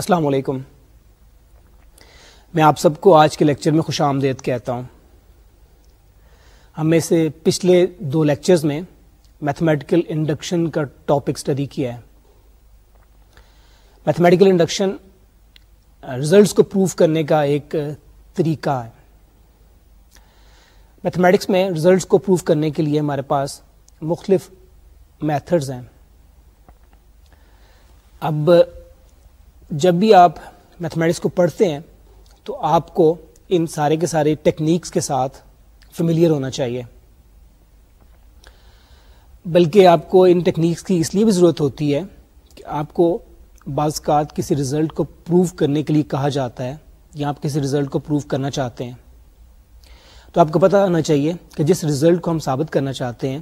السلام علیکم میں آپ سب کو آج کے لیکچر میں خوش آمدید کہتا ہوں ہم میں سے پچھلے دو لیکچرز میں میتھمیٹیکل انڈکشن کا ٹاپک اسٹڈی کیا ہے میتھمیٹیکل انڈکشن رزلٹس کو پروف کرنے کا ایک uh, طریقہ ہے میتھمیٹکس میں ریزلٹس کو پروف کرنے کے لیے ہمارے پاس مختلف میتھڈز ہیں اب جب بھی آپ میتھمیٹکس کو پڑھتے ہیں تو آپ کو ان سارے کے سارے ٹیکنیکس کے ساتھ فیملیئر ہونا چاہیے بلکہ آپ کو ان ٹیکنیکس کی اس لیے بھی ضرورت ہوتی ہے کہ آپ کو بعض کسی ریزلٹ کو پروف کرنے کے لیے کہا جاتا ہے یا آپ کسی ریزلٹ کو پروف کرنا چاہتے ہیں تو آپ کو پتہ ہونا چاہیے کہ جس ریزلٹ کو ہم ثابت کرنا چاہتے ہیں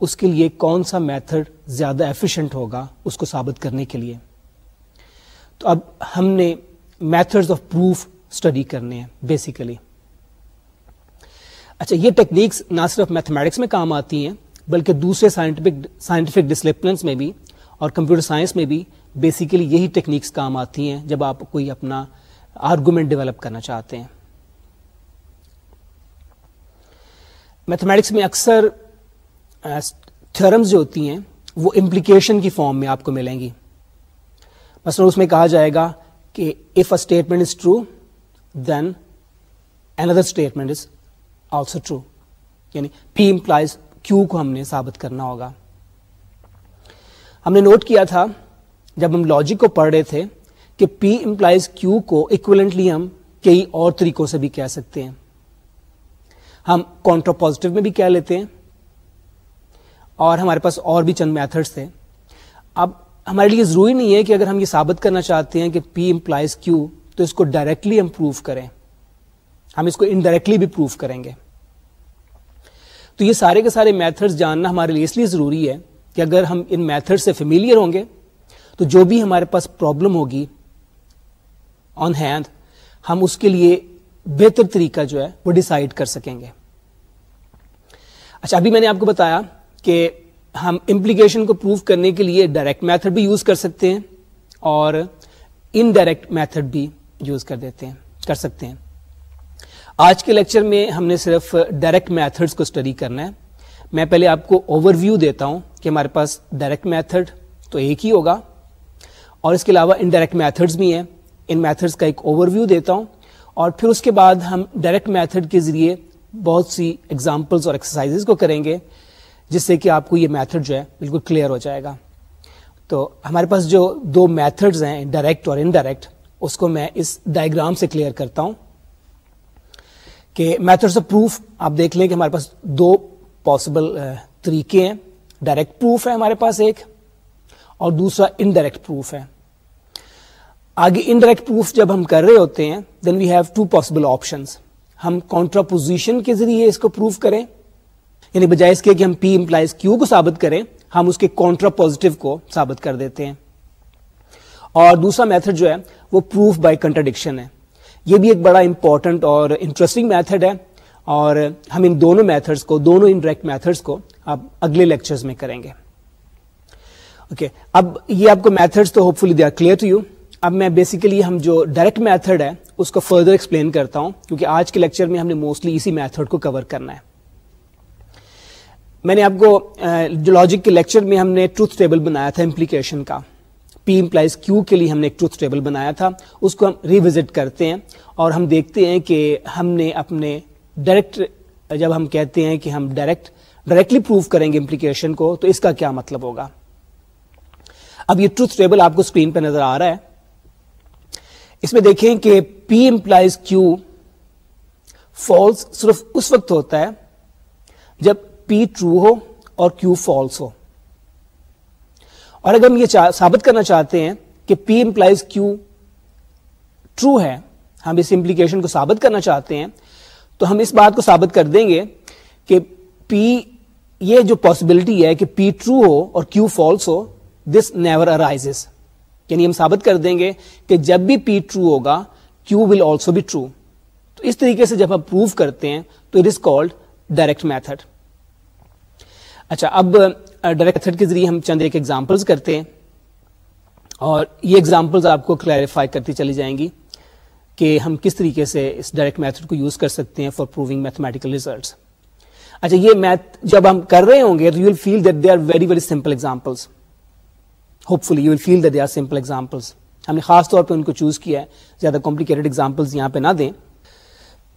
اس کے لیے کون سا میتھڈ زیادہ ایفیشینٹ ہوگا اس کو ثابت کرنے کے لیے تو اب ہم نے میتھڈز آف پروف اسٹڈی کرنے ہیں بیسیکلی اچھا یہ ٹیکنیکس نہ صرف میتھمیٹکس میں کام آتی ہیں بلکہ دوسرے سائنٹیفک ڈسپلنس میں بھی اور کمپیوٹر سائنس میں بھی بیسیکلی یہی ٹیکنیکس کام آتی ہیں جب آپ کوئی اپنا آرگومنٹ ڈیولپ کرنا چاہتے ہیں میتھمیٹکس میں اکثر تھیورمز جو ہوتی ہیں وہ امپلیکیشن کی فارم میں آپ کو ملیں گی اس میں کہا جائے گا کہ if A statement is true then another statement is also true یعنی پی امپلائز کیو کو ہم نے ثابت کرنا ہوگا ہم نے نوٹ کیا تھا جب ہم لاجک کو پڑھ رہے تھے کہ پی امپلائز کیو کو اکولنٹلی ہم کئی اور طریقوں سے بھی کہہ سکتے ہیں ہم پازیٹو میں بھی کہہ لیتے ہیں اور ہمارے پاس اور بھی چند میتھڈس تھے اب ہمارے لیے ضروری نہیں ہے کہ اگر ہم یہ ثابت کرنا چاہتے ہیں کہ پی امپلائز کیو تو اس کو ڈائریکٹلی ہم پروف کریں ہم اس کو انڈائریکٹلی بھی پروف کریں گے تو یہ سارے کے سارے میتھڈز جاننا ہمارے لیے اس لیے ضروری ہے کہ اگر ہم ان میتھڈ سے فیملیئر ہوں گے تو جو بھی ہمارے پاس پرابلم ہوگی آن ہینڈ ہم اس کے لیے بہتر طریقہ جو ہے وہ ڈیسائیڈ کر سکیں گے اچھا ابھی میں نے آپ کو بتایا کہ ہم امپلیکیشن کو پروو کرنے کے لیے ڈائریکٹ میتھڈ بھی یوز کر سکتے ہیں اور ان ڈائریکٹ میتھڈ بھی یوز کر دیتے ہیں کر سکتے ہیں آج کے لیکچر میں ہم نے صرف ڈائریکٹ میتھڈس کو اسٹڈی کرنا ہے میں پہلے آپ کو اوور ویو دیتا ہوں کہ ہمارے پاس ڈائریکٹ میتھڈ تو ایک ہی ہوگا اور اس کے علاوہ انڈائریکٹ میتھڈس بھی ہیں ان میتھڈس کا ایک اوور ویو دیتا ہوں اور پھر اس کے بعد ہم ڈائریکٹ میتھڈ کے ذریعے بہت سی ایگزامپلس اور ایکسرسائز کو کریں گے جس سے کہ آپ کو یہ میتھڈ جو ہے بالکل کلیئر ہو جائے گا تو ہمارے پاس جو دو میتھڈز ہیں ڈائریکٹ اور انڈائریکٹ اس کو میں اس ڈائگرام سے کلیئر کرتا ہوں کہ میتھڈس آف پروف آپ دیکھ لیں کہ ہمارے پاس دو پاسبل طریقے ہیں ڈائریکٹ پروف ہے ہمارے پاس ایک اور دوسرا انڈائریکٹ پروف ہے آگے انڈائریکٹ پروف جب ہم کر رہے ہوتے ہیں then we have two possible options ہم کانٹراپوزیشن کے ذریعے اس کو پروف کریں یعنی بجائے اس کے کہ ہم پی امپلائز کیو کو ثابت کریں ہم اس کے کانٹرا پوزیٹو کو ثابت کر دیتے ہیں اور دوسرا میتھڈ جو ہے وہ پروف بائی کنٹرڈکشن ہے یہ بھی ایک بڑا امپورٹنٹ اور انٹرسٹنگ میتھڈ ہے اور ہم ان دونوں میتھڈس کو دونوں انڈائریکٹ میتھڈس کو آپ اگلے لیکچرز میں کریں گے اوکے okay, اب یہ آپ کو میتھڈس تو hopefully they are clear to you اب میں بیسیکلی ہم جو ڈائریکٹ میتھڈ ہے اس کو فردر ایکسپلین کرتا ہوں کیونکہ آج کے لیکچر میں ہم نے موسٹلی اسی میتھڈ کو کور کرنا ہے میں نے آپ کو جو لاجک کے لیکچر میں ہم نے ٹروتھ ٹیبل بنایا تھا امپلیکیشن کا پی امپلائز کیو کے لیے ہم نے ایک ٹروتھ ٹیبل بنایا تھا اس کو ہم ریوزٹ کرتے ہیں اور ہم دیکھتے ہیں کہ ہم نے اپنے ڈائریکٹ جب ہم کہتے ہیں کہ ہم ڈائریکٹ ڈائریکٹلی پروف کریں گے امپلیکیشن کو تو اس کا کیا مطلب ہوگا اب یہ ٹروتھ ٹیبل آپ کو اسکرین پہ نظر آ رہا ہے اس میں دیکھیں کہ پی امپلائز کیو فالس صرف اس وقت ہوتا ہے جب پی ٹرو ہو اور کیو فالس ہو اور اگر ہم یہ ثابت کرنا چاہتے ہیں کہ پی امپلائز کیو ٹرو ہے ہم اس امپلیکیشن کو ثابت کرنا چاہتے ہیں تو ہم اس بات کو ثابت کر دیں گے کہ پی یہ جو پاسبلٹی ہے کہ پی ٹرو ہو اور کیو فالس ہو دس نیور ارائز یعنی ہم ثابت کر دیں گے کہ جب بھی پی ٹرو ہوگا Q will also be true تو اس طریقے سے جب ہم پروف کرتے ہیں تو it is called direct method اچھا اب ڈائریکٹ میتھڈ کے ذریعے ہم چند ایک ایگزامپلز کرتے ہیں اور یہ ایگزامپلز آپ کو کلیریفائی کرتی چلی جائیں گی کہ ہم کس طریقے سے اس ڈائریکٹ میتھڈ کو یوز کر سکتے ہیں فار پروونگ میتھمیٹیکل ریزلٹس اچھا یہ میتھ جب ہم کر رہے ہوں گے تو you will feel that they are very very simple examples hope you will feel that they are simple examples ہم نے خاص طور پہ ان کو چوز کیا ہے زیادہ کمپلیکیٹڈ ایگزامپلز یہاں پہ نہ دیں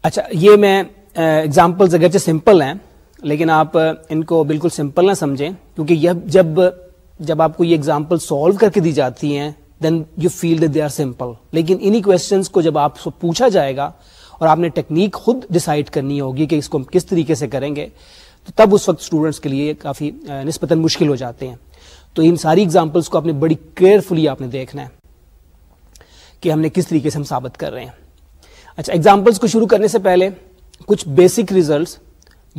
اچھا یہ میں ایگزامپلز اگرچہ سمپل ہیں لیکن آپ ان کو بالکل سمپل نہ سمجھیں کیونکہ جب جب آپ کو یہ اگزامپل سالو کر کے دی جاتی ہیں then you feel they are simple لیکن انہیں کوشچنس کو جب آپ پوچھا جائے گا اور آپ نے ٹیکنیک خود ڈسائڈ کرنی ہوگی کہ اس کو ہم کس طریقے سے کریں گے تو تب اس وقت اسٹوڈنٹس کے لیے کافی نسبتاً مشکل ہو جاتے ہیں تو ان ساری اگزامپلس کو آپ نے بڑی کیئرفلی آپ نے دیکھنا ہے کہ ہم نے کس طریقے سے ہم ثابت کر رہے ہیں اچھا اگزامپلس کو شروع کرنے سے پہلے کچھ بیسک ریزلٹس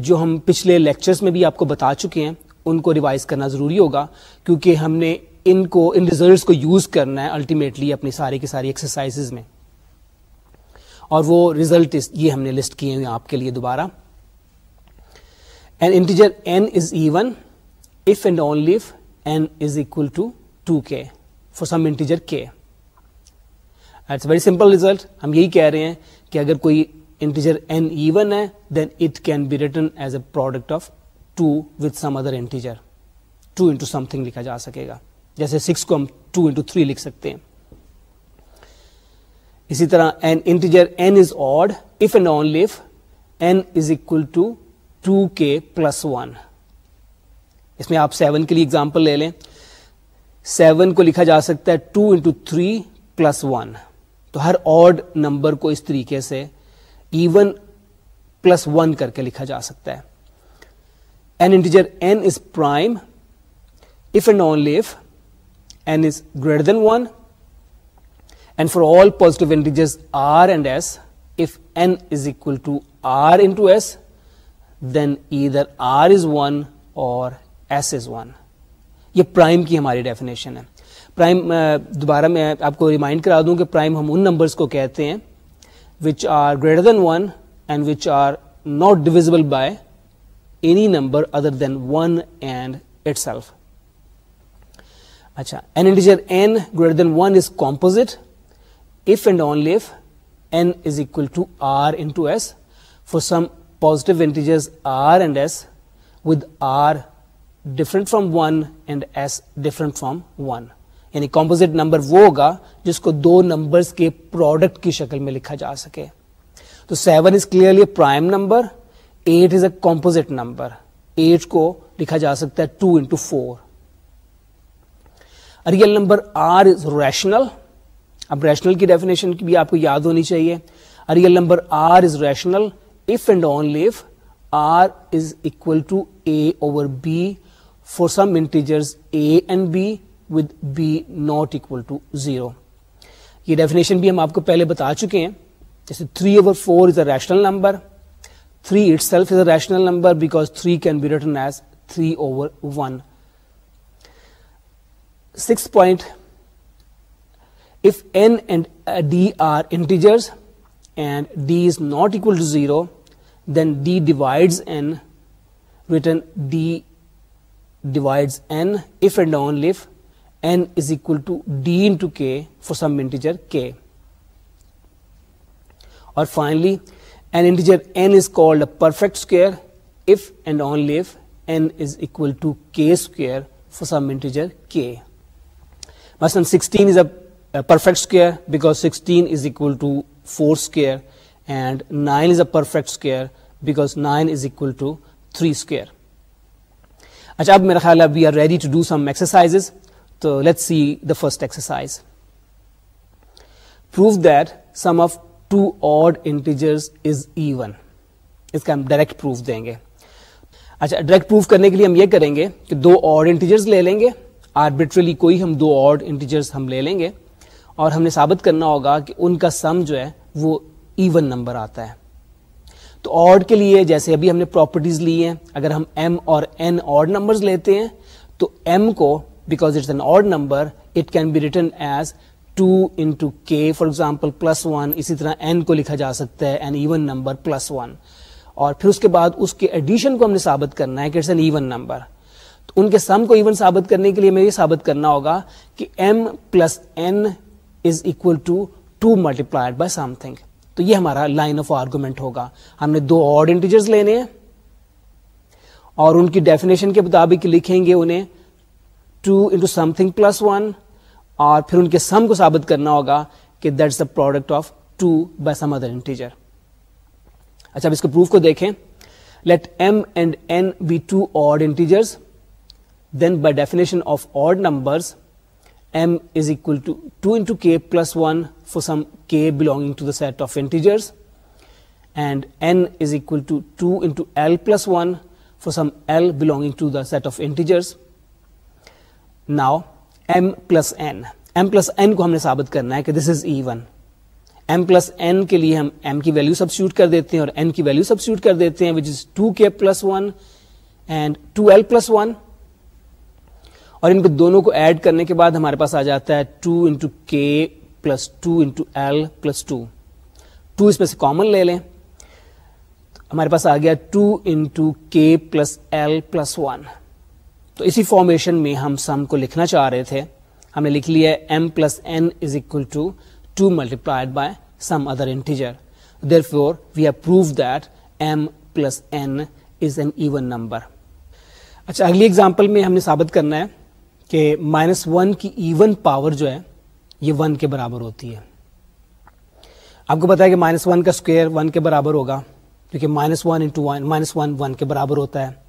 جو ہم پچھلے لیکچرز میں بھی آپ کو بتا چکے ہیں ان کو ریوائز کرنا ضروری ہوگا کیونکہ ہم نے ان کو ان ریزلٹس کو یوز کرنا ہے الٹیمیٹلی اپنی ساری کی ساری ایکسرسائز میں اور وہ ریزلٹ یہ ہم نے لسٹ کیے ہوئے آپ کے لیے دوبارہ n integer n is even if and only if n is equal to two k for some integer k very simple result ہم یہی کہہ رہے ہیں کہ اگر کوئی انٹیجر این ایون ہے then it can be written as a product of two with some other integer two into something لکھا جا سکے گا جیسے سکس کو ہم ٹو انٹو تھری لکھ سکتے ہیں اسی طرح n n n integer is is odd if and only equal to two k plus one اس میں آپ سیون کے لیے اگزامپل لے لیں سیون کو لکھا جا سکتا ہے two into three plus one تو ہر آڈ نمبر کو اس طریقے سے ایون پلس ون کر کے لکھا جا سکتا ہے n n n integer is is prime and greater than one and for all positive r and s if n is equal to r into s then either r is one اور S is one یہ prime کی ہماری definition ہے prime دوبارہ میں آپ کو remind کرا دوں کہ پرائم ہم ان نمبرس کو کہتے ہیں which are greater than 1 and which are not divisible by any number other than 1 and itself. An integer n greater than 1 is composite if and only if n is equal to r into s. For some positive integers r and s, with r different from 1 and s different from 1. یعنی composite number وہ ہوگا جس کو دو number کے product کی شکل میں لکھا جا سکے تو seven is clearly prime number eight is a composite number eight کو لکھا جا سکتا ہے two into four real number r is rational اب ریشنل کی ڈیفینیشن بھی آپ کو یاد ہونی چاہیے real number r is rational if and only if r is equal to a over b for some integers a and b with b not equal to zero یہ definition بھی ہم آپ کو پہلے بتا چکے ہیں جیسے three over four is a rational number three itself is a rational number because three can be written as three over one six point if n and d are integers and d is not equal to zero then d divides n written d divides n if and only if for some integer k square four equal to four square and nine is a perfect square because nine square اچھا اب میرا خیال ہے we are ready to do some let see the first exercise proof that sum of two odd is even اس کا ہم direct proof دیں گے اچھا ڈائریکٹ پروف کرنے کے لیے ہم یہ کریں گے کہ دو آڈ انٹیجرز لے لیں گے آربیٹریلی کوئی ہم دو آڈ انٹیجرز ہم لے لیں گے اور ہم نے ثابت کرنا ہوگا کہ ان کا سم جو ہے وہ ایون نمبر آتا ہے تو آڈ کے لیے جیسے ابھی ہم نے پراپرٹیز لی ہیں اگر ہم ایم اور این آڈ نمبرز لیتے ہیں تو ایم کو because it's an odd number, it can be written as 2 into k, for example, plus 1, اسی طرح n کو لکھا جا سکتا ہے, an even number plus 1. اور پھر اس کے بعد اس کے ایڈیشن کو ہم نے ثابت کرنا ہے, it's ایون نمبر number. ان کے سم کو ایون ثابت کرنے کے لیے ہمیں یہ ثابت کرنا ہوگا کہ m plus n is equal to two multiplied by something تو یہ ہمارا لائن آف آرگومنٹ ہوگا ہم نے دو آڈ انٹیجرز لینے ہیں اور ان کی ڈیفینیشن کے مطابق لکھیں گے انہیں two into something plus one اور پھر ان کے سم کو ثابت کرنا ہوگا کہ this the product of two by some other integer اچھا اب اس کے پروف کو دیکھیں let m and n be two odd aunty then by definition of odd numbers m is equal to two into k plus one for some k belonging to the set of integers and n is equal to two into l plus one for some l belonging to the set of integers now m plus n m plus n کو ہم نے ثابت کرنا ہے کہ this is even m plus n کے لیے ہم ایم کی ویلو سبسٹیوٹ کر دیتے ہیں اور این کی ویلو سبسٹیوٹ کر دیتے ہیں which is two two k plus plus one one and l اور ان کو دونوں کو ایڈ کرنے کے بعد ہمارے پاس آ جاتا ہے two into k plus two into l plus two two اس میں سے کامن لے لیں ہمارے پاس آ گیا two into k plus l plus one تو اسی فارمیشن میں ہم سم کو لکھنا چاہ رہے تھے ہم نے لکھ لیا m plus n is equal to two multiplied by some other integer therefore we have proof that m plus n is an even number اچھا اگلی اگزامپل میں ہم نے ثابت کرنا ہے کہ مائنس ون کی ایون پاور جو ہے یہ ون کے برابر ہوتی ہے آپ کو پتا ہے کہ مائنس ون کا اسکوئر ون کے برابر ہوگا کیونکہ minus one into one minus one one کے برابر ہوتا ہے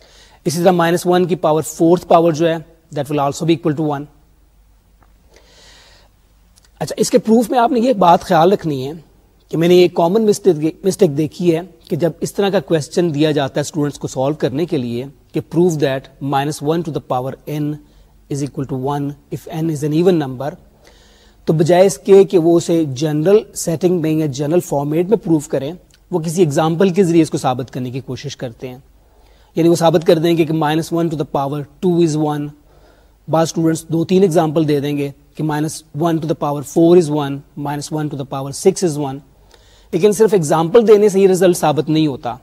اسی طرح مائنس ون کی پاور فورتھ پاور جو ہے دیٹ ول آلسو بھی اکول ٹو ون اچھا اس کے پروف میں آپ نے یہ بات خیال رکھنی ہے کہ میں نے یہ کامن مسٹیک دیکھی ہے کہ جب اس طرح کا کوشچن دیا جاتا ہے اسٹوڈنٹس کو سالو کرنے کے لیے کہ proof that minus one to the power n is equal to one if n n is even number تو بجائے اس کے کہ وہ اسے جنرل سیٹنگ میں یا جنرل فارمیٹ میں پروف کریں وہ کسی ایگزامپل کے ذریعے اس کو ثابت کرنے کی کوشش کرتے ہیں یعنی وہ ثابت کر دیں گے کہ minus one to the power two is one بعض اسٹوڈنٹس دو تین ایگزامپل دے دیں گے کہ minus one to the power four is one minus one to the power six is one لیکن صرف ایگزامپل دینے سے یہ رزلٹ ثابت نہیں ہوتا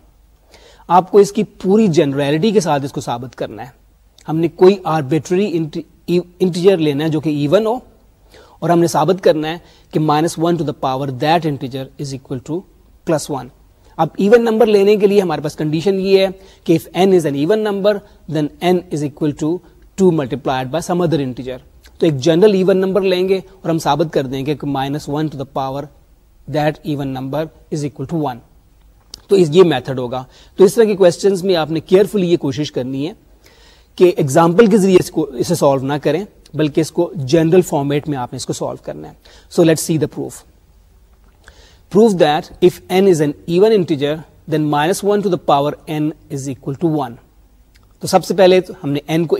آپ کو اس کی پوری جنرلٹی کے ساتھ اس کو ثابت کرنا ہے ہم نے کوئی آربیٹری انٹیجر e- لینا ہے جو کہ ایون ہو اور ہم نے ثابت کرنا ہے کہ minus one to the power that integer is equal to plus one اب ایون نمبر لینے کے لیے ہمارے پاس کنڈیشن یہ ہے کہ if n is an even number then n is equal to two multiplied by some other integer تو ایک جنرل ایون نمبر لیں گے اور ہم ثابت کر دیں گے کہ minus one to the power that even number is equal to one تو اس یہ میتھڈ ہوگا تو اس طرح کے کوشچنس میں آپ نے کیئرفلی یہ کوشش کرنی ہے کہ ایگزامپل کے ذریعے اس کو اسے سالو نہ کریں بلکہ اس کو جنرل فارمیٹ میں آپ نے اس کو سالو کرنا ہے so let see the proof تو سب سے پہلے ہم نے کو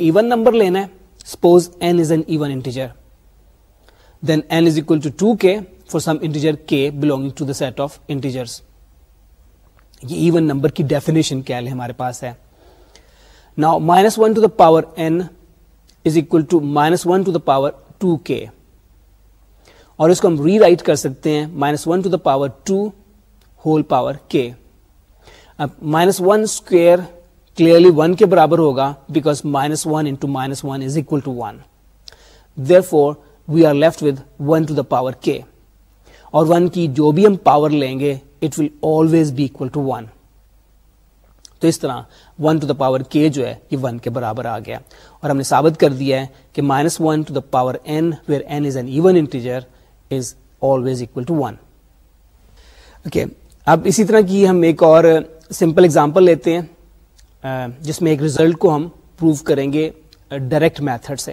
لینا ہے for some integer k belong to the set of integer یہ ایون نمبر کی ڈیفینیشن کیا لے ہمارے پاس ہے نا minus one to the power two minus one to the power two k اور اس کو ہم ری رائٹ کر سکتے ہیں minus one to the power two whole power k اب minus one square clearly one کے برابر ہوگا because minus one into minus one is equal to one therefore we are left with one to the power k اور one کی جو بھی ہم power لیں گے it will always be equal to one تو اس طرح one to the power k جو ہے یہ ون کے برابر آ گیا اور ہم نے ثابت کر دیا ہے کہ minus one to the power n where n n is even integer is always equal to one okay اب اسی طرح کی ہم ایک اور سمپل uh, اگزامپل لیتے ہیں uh, جس میں ایک ریزلٹ کو ہم پروو کریں گے ڈائریکٹ uh, میتھڈ سے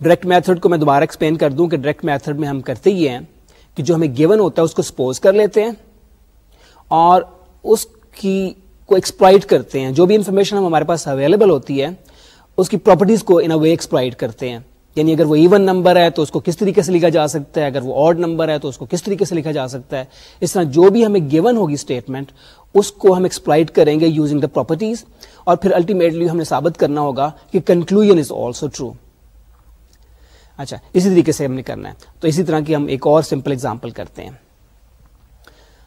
ڈائریکٹ میتھڈ کو میں دوبارہ ایکسپلین کر دوں کہ ڈائریکٹ میتھڈ میں ہم کرتے ہی ہیں کہ جو ہمیں گیون ہوتا ہے اس کو سپوز کر لیتے ہیں اور اس کی کو ایکسپلائٹ کرتے ہیں جو بھی انفارمیشن ہمارے پاس اویلیبل ہوتی ہے اس کی پراپرٹیز کو ان اے وے ایکسپلائٹ کرتے ہیں یعنی اگر وہ ایون نمبر ہے تو اس کو کس طریقے سے لکھا جا سکتا ہے اگر وہ آڈ نمبر ہے تو اس کو کس طریقے سے لکھا جا سکتا ہے اس طرح جو بھی ہمیں گیون ہوگی اسٹیٹمنٹ اس کو ہم ایکسپلائٹ کریں گے یوزنگ دا پراپرٹیز اور پھر الٹیمیٹلی ہمیں ثابت کرنا ہوگا کہ کنکلوژن از آلسو ٹرو اچھا اسی طریقے سے ہم نے کرنا ہے تو اسی طرح کی ہم ایک اور سمپل ایگزامپل کرتے ہیں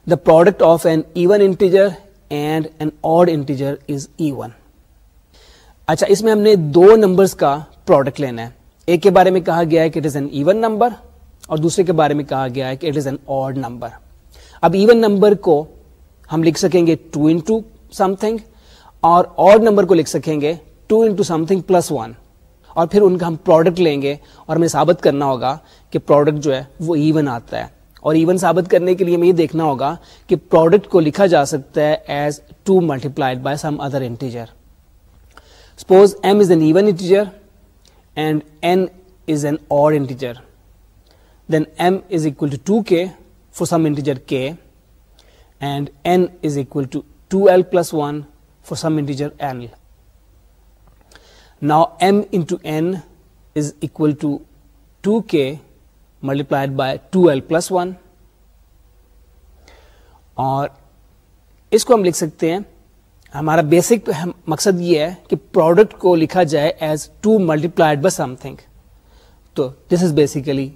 the product of n even integer and n odd integer is even اچھا اس میں ہم نے دو نمبرس کا پروڈکٹ لینا ہے ایک کے بارے میں کہا گیا ہے کہ it is an even number اور دوسرے کے بارے میں کہا گیا ہے کہ it is an odd number اب ایون نمبر کو ہم لکھ سکیں گے ٹو انٹو سم تھنگ اور آڈ نمبر کو لکھ سکیں گے two into something plus one اور پھر ان کا ہم پروڈکٹ لیں گے اور ہمیں ثابت کرنا ہوگا کہ پروڈکٹ جو ہے وہ ایون آتا ہے اور ایون ثابت کرنے کے لیے ہمیں یہ دیکھنا ہوگا کہ پروڈکٹ کو لکھا جا سکتا ہے as two multiplied by some other integer suppose m is an even integer and n is an odd integer then m is equal to two k for some integer k and n is equal to two l plus one for some integer l now m n is equal to two k multiplied by two l plus one اور اس کو ہم لکھ سکتے ہیں ہمارا basic مقصد یہ ہے کہ پروڈکٹ کو لکھا جائے as two multiplied by something تو this is basically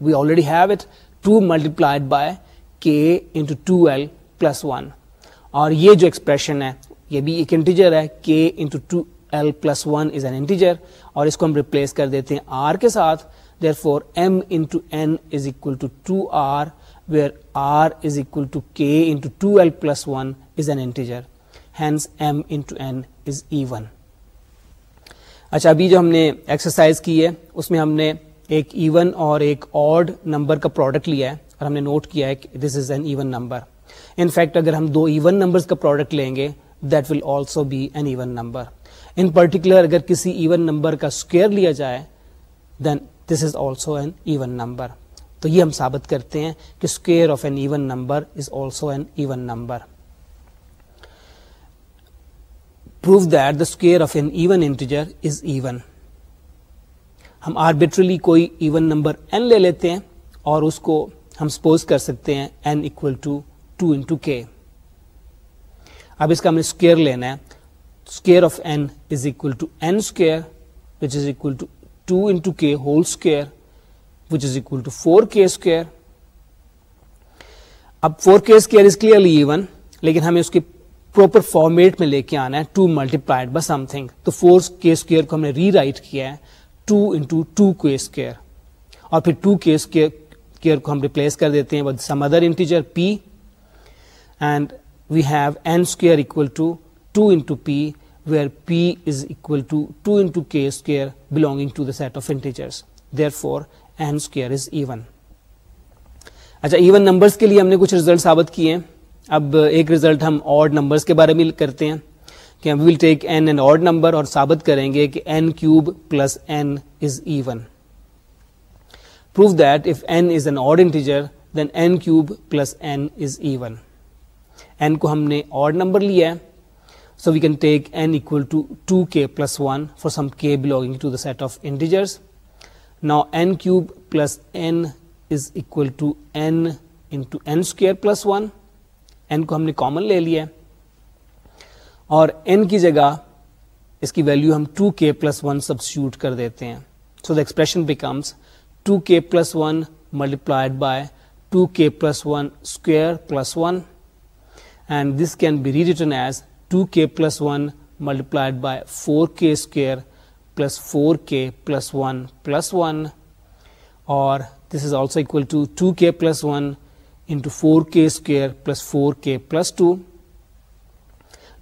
we already have it multiplied by k into two l plus one اور یہ جو ایکسپریشن ہے یہ بھی ایک انٹیجر ہے k into two l plus one is an integer اور اس کو ہم ریپلیس کر دیتے ہیں آر کے ساتھ therefore M into N is equal to two R where R is equal to K into two L plus one is an integer hence M exercise کی ہے اس میں ہم نے ایک ایون اور ایک آڈ نمبر کا پروڈکٹ لیا ہے اور ہم نے نوٹ کیا ہے کہ this is an even number in fact اگر ہم دو ایون نمبر کا پروڈکٹ لیں گے that will also be an even number in particular اگر کسی ایون نمبر کا اسکوئر لیا جائے then this is also an even number تو یہ ہم ثابت کرتے ہیں کہ square of an even number is also an even number prove that the square of an even integer is even ہم آربیٹریلی کوئی ایون نمبر این لے لیتے ہیں اور اس کو ہم سپوز کر سکتے ہیں n equal to two into k اب اس کا ہم نے اسکیئر لینا ہے square of N is equal to N square which is equal to two into K whole square which is equal to four K square اب four K square is clearly even لیکن ہمیں اس کی proper format میں لے کے آنا ہے two multiplied by something تو فور کے اسکیئر کو ہم نے ری رائٹ کیا ہے two into two K square اور پھر ٹو کے اسکیئر کو ہم ریپلیس کر دیتے ہیں with some other integer P and we have N square equal to two into P where P is equal to two into K square belonging to the set of integers therefore N square is even اچھا even numbers کے لیے ہم نے کچھ result ثابت کیے ہیں اب ایک رزلٹ ہم آڈ نمبرز کے بارے میں کرتے ہیں کہ ہم will take an n odd number اور ثابت کریں گے کہ n cube plus n is even prove that if n is an odd integer then n cube plus n is even n کو ہم نے آڈ نمبر لیا ہے so we can take N equal to two K plus one for some K belonging to the set of integers نا N cube plus N is equal to N into N square plus one کو ہم نے common لے لیا اور N کی جگہ اس کی ویلو ہم ٹو کے پلس ون سب کر دیتے ہیں so the expression becomes K plus one by K plus plus one one square and this can be rewritten as two K plus one multiplied by four K square plus four K plus one plus one اور this is also equal to two K plus one into 4k square plus 4k plus 2.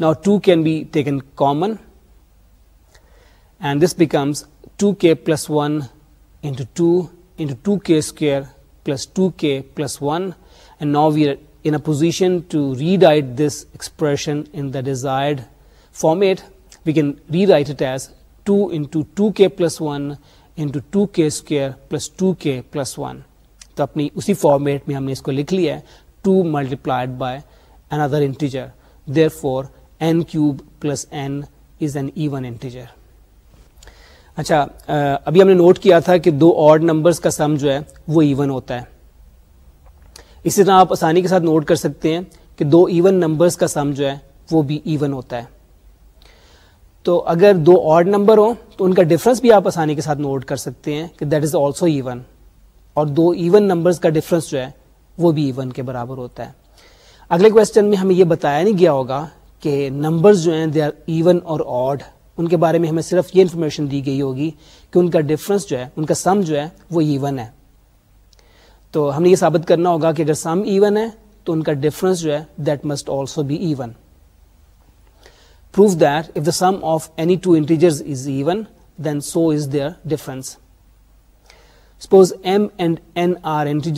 Now 2 can be taken common, and this becomes 2k plus 1 into 2 into 2k square plus 2k plus 1, and now we are in a position to rewrite this expression in the desired format. We can rewrite it as 2 into 2k plus 1 into 2k square plus 2k plus 1. تو اپنی اسی format میں ہم نے اس کو لکھ لیا ہے two multiplied by another integer therefore N cube plus N is an even integer اچھا ابھی ہم نے نوٹ کیا تھا کہ دو آڈ نمبرس کا سم جو ہے وہ ایون ہوتا ہے اسی طرح آپ آسانی کے ساتھ نوٹ کر سکتے ہیں کہ دو ایون نمبرس کا سم جو ہے وہ بھی ایون ہوتا ہے تو اگر دو آڈ نمبر ہوں تو ان کا ڈفرنس بھی آپ آسانی کے ساتھ نوٹ کر سکتے ہیں کہ دیٹ از آلسو ایون اور دو ایون نمبرز کا ڈفرنس جو ہے وہ بھی ایون کے برابر ہوتا ہے اگلے کوشچن میں ہمیں یہ بتایا نہیں گیا ہوگا کہ نمبرز جو ہیں دے آر ایون اور آڈ ان کے بارے میں ہمیں صرف یہ انفارمیشن دی گئی ہوگی کہ ان کا ڈفرنس جو ہے ان کا سم جو ہے وہ ایون ہے تو ہم نے یہ ثابت کرنا ہوگا کہ اگر سم ایون ہے تو ان کا ڈفرنس جو ہے that must also be even proof that if the sum of any two integer then so is their difference بارے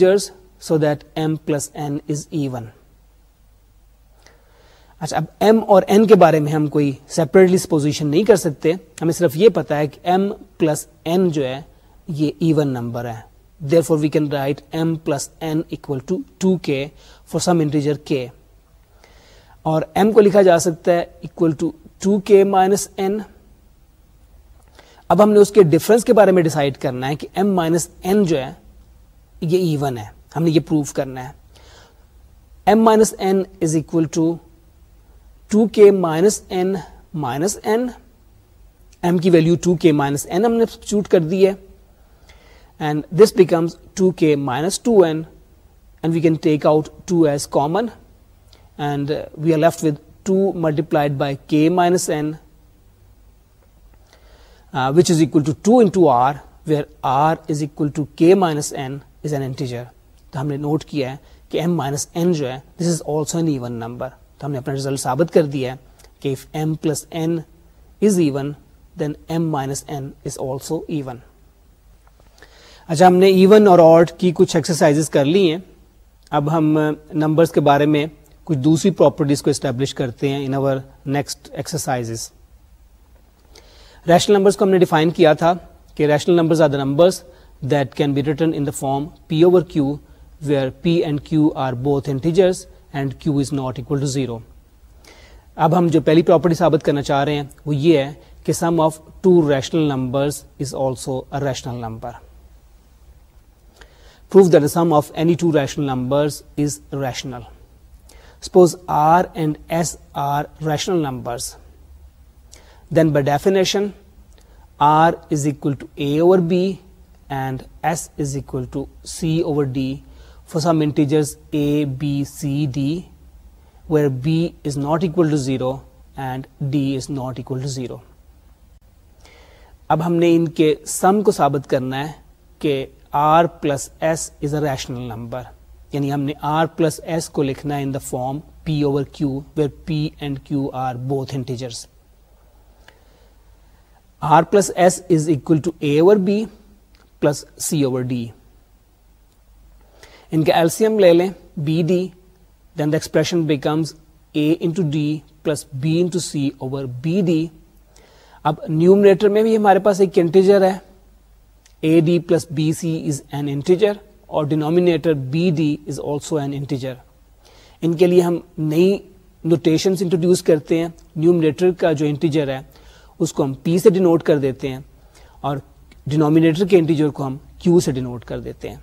میں ہم کوئی سیپریٹلی سپوزیشن نہیں کر سکتے ہمیں صرف یہ پتا ہے کہ ایم پلس یہ ایون نمبر ہے اور ایم کو لکھا جا سکتا ہے equal to two K minus N اب ہم نے اس کے ڈفرینس کے بارے میں ڈیسائیڈ کرنا ہے کہ ایم مائنس این جو ہے یہ ایون ہے ہم نے یہ پروف کرنا ہے M minus N is equal to two K minus N minus N M کی value two K minus N ہم نے چوٹ کر دی ہے and this becomes two K minus two N and we can take out two as common and we are left with two multiplied by K minus N which is equal to two into R where R is equal to K minus n is an integer تو ہم نے note کیا ہے کہ M minus N جو ہے this is also an even number تو ہم نے اپنا ریزلٹ ثابت کر دیا ہے کہ if m plus n is even then m minus n is also even اچھا ہم نے ایون اور آڈ کی کچھ ایکسرسائز کر لی ہیں اب ہم نمبرس uh, کے بارے میں کچھ دوسری پراپرٹیز کو اسٹیبلش کرتے ہیں in our next exercises rational کو ہم نے ڈیفائن کیا تھا کہ rational numbers are the that can be in the form P over Q where P and Q are both and Q is not equal to zero اب ہم جو پہلی پراپرٹی ثابت کرنا چاہ رہے ہیں وہ یہ ہے کہ sum of two rational numbers is also a rational number proof that the of any two rational numbers is rational suppose R and S are rational numbers then by def R's equal to A over B and S is equal to C over D for some integer A B C D where B is not equal to zero and D is not equal to zero اب ہم نے ان کے sum کو ثابت کرنا ہے کہ R plus S is a rational number یعنی ہم نے آر پلس ایس کو لکھنا ہے form P over Q where P and Q are both integers R plus S is equal to A over B plus C over D ان کا LCM لے لیں B D then the expression A into D plus B into C over B D اب numerator میں بھی ہمارے پاس ایک integer ہے a d plus b c is an integer اور denominator b d is also an integer ان کے لیے ہم نئی نوٹیشنس انٹروڈیوس کرتے ہیں نیومنیٹر کا جو انٹیجر ہے اس کو ہم پی سے ڈینوٹ کر دیتے ہیں اور ڈینومینیٹر کے انٹیجر کو ہم کیو سے ڈینوٹ کر دیتے ہیں